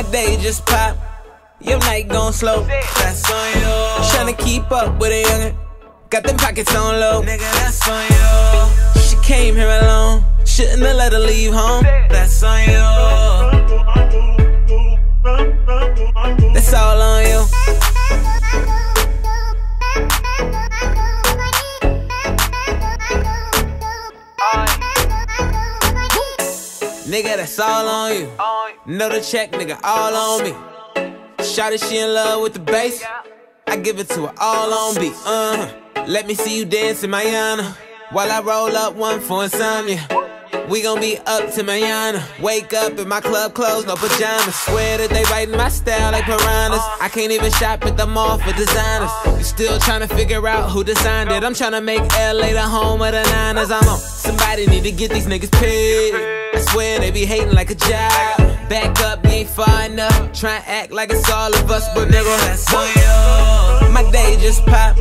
My day just pop. Your night gon' slow. That's on you. Tryna keep up with a youngin'. Got them pockets on low. Nigga, that's on you. She came here alone. Shouldn't have let her leave home. That's on you. That's all on you. Nigga, that's all on you. Know the check, nigga, all on me. Shawty, she in love with the bass. I give it to her all on beat. Uh huh. Let me see you dance in Mayana. While I roll up one for insomnia. We gon' be up to Mayana. Wake up in my club clothes, no pajamas. Swear that they writing my style like piranhas. I can't even shop at the mall for designers. Still trying to figure out who designed it. I'm trying to make LA the home of the Niners. I'm on. Somebody need to get these niggas paid. I swear they be hating like a job. Back up, you ain't far enough. Try and act like it's all of us, but nigga, that's on you. My day just pop.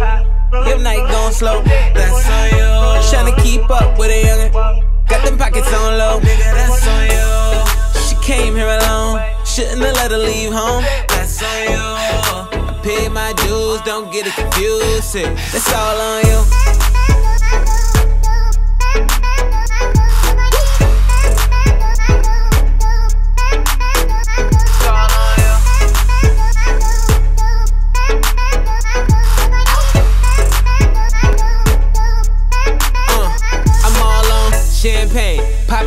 Your night gon' slow. That's on you. Tryna keep up with a youngin'. Got them pockets on low. Nigga, that's on you. She came here alone. Shouldn't have let her leave home. That's on you. I paid my dues, don't get it confused. That's all on you.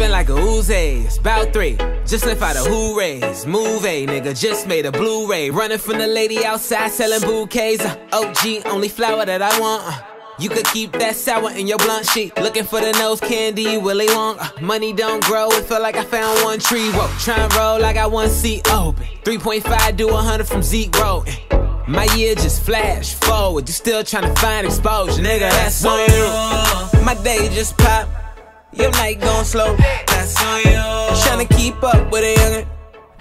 Popping like a Uzi. It's about three. Just left out a hoorays. Move A, nigga, just made a Blu ray. Running from the lady outside selling bouquets. Uh, OG, only flower that I want. Uh, you could keep that sour in your blunt sheet. Looking for the nose candy, Willy Wonka. Money don't grow, it feel like I found one tree. Whoa, try and roll like I one seat open. 3.5 do 100 from Zeke Road. My year just flash forward, you still tryna find exposure, nigga. That's on you. My day just pop, your night gon' slow. That's on you. Tryna keep up with a youngin',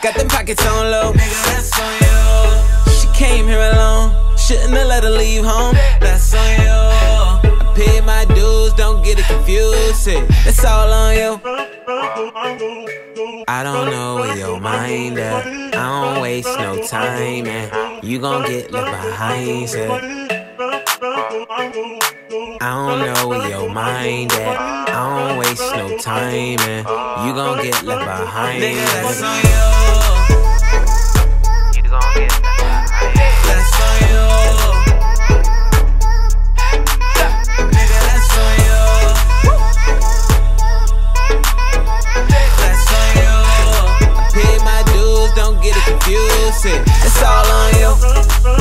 got them pockets on low. Nigga, that's on you. She came here alone, shouldn't have let her leave home. That's on you. I paid my dues, don't get it confused. That's all on you. I don't know where your mind at. I don't waste no time, and you gon' get left behind. Said. I don't know where your mind at. I don't waste no time, and you gon' get left behind. Nigga, that's on you. You gon' get left behind. That's on you. Nigga, that's on you. That's on you. I paid my dues, don't get it confused. It's all on you.